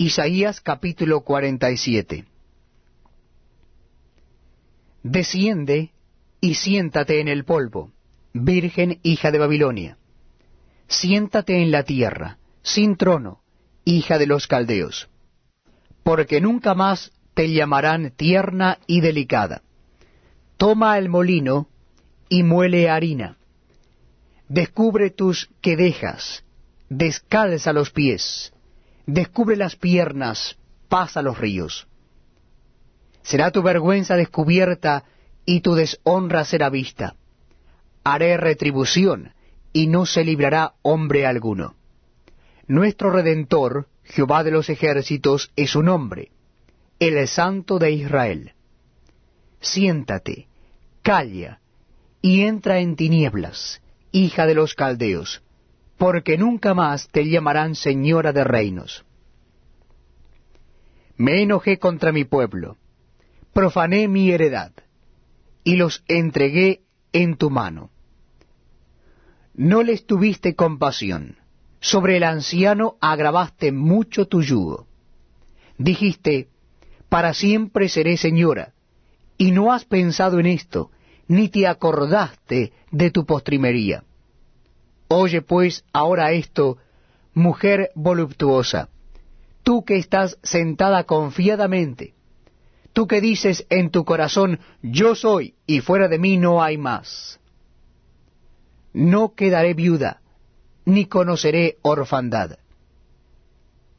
Isaías capítulo 47 Desciende y siéntate en el polvo, virgen hija de Babilonia. Siéntate en la tierra, sin trono, hija de los caldeos. Porque nunca más te llamarán tierna y delicada. Toma el molino y muele harina. Descubre tus quedejas, descalza los pies, descubre las piernas, pasa los ríos. Será tu vergüenza descubierta y tu deshonra será vista. Haré retribución, y no se librará hombre alguno. Nuestro Redentor, Jehová de los ejércitos, es su nombre, el Santo de Israel. Siéntate, calla, y entra en tinieblas, hija de los caldeos, porque nunca más te llamarán señora de reinos. Me enojé contra mi pueblo, profané mi heredad, y los entregué en tu mano. No les tuviste compasión, sobre el anciano agravaste mucho tu yugo. Dijiste, para siempre seré señora, y no has pensado en esto, ni te acordaste de tu postrimería. Oye pues ahora esto, mujer voluptuosa, tú que estás sentada confiadamente, tú que dices en tu corazón, yo soy, y fuera de mí no hay más. No quedaré viuda, ni conoceré orfandad.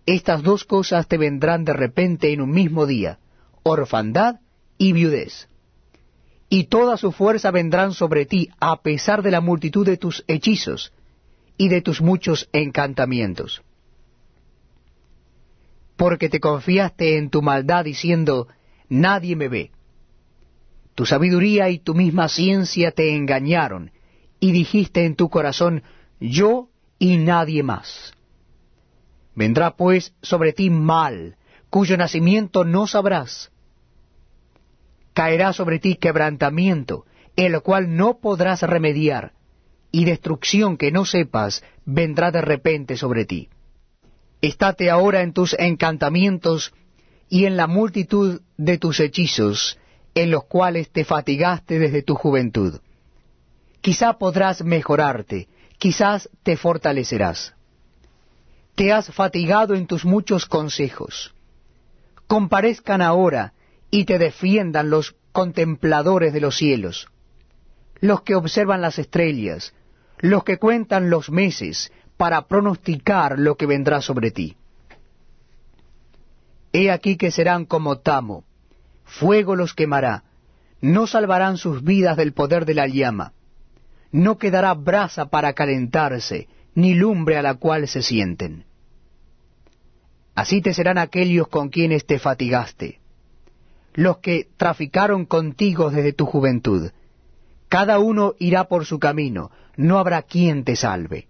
Estas dos cosas te vendrán de repente en un mismo día, orfandad y viudez y toda su fuerza vendrán sobre ti a pesar de la multitud de tus hechizos y de tus muchos encantamientos. Porque te confiaste en tu maldad diciendo, nadie me ve. Tu sabiduría y tu misma ciencia te engañaron, y dijiste en tu corazón, yo y nadie más. Vendrá pues sobre ti mal, cuyo nacimiento no sabrás, caerá sobre ti quebrantamiento, el cual no podrás remediar, y destrucción que no sepas vendrá de repente sobre ti. Estate ahora en tus encantamientos y en la multitud de tus hechizos, en los cuales te fatigaste desde tu juventud. Quizá podrás mejorarte, quizás te fortalecerás. Te has fatigado en tus muchos consejos. Comparezcan ahora y te defiendan los contempladores de los cielos, los que observan las estrellas, los que cuentan los meses para pronosticar lo que vendrá sobre ti. He aquí que serán como tamo, fuego los quemará, no salvarán sus vidas del poder de la llama, no quedará brasa para calentarse, ni lumbre a la cual se sienten. Así te serán aquellos con quienes te fatigaste, los que traficaron contigo desde tu juventud. Cada uno irá por su camino, no habrá quien te salve.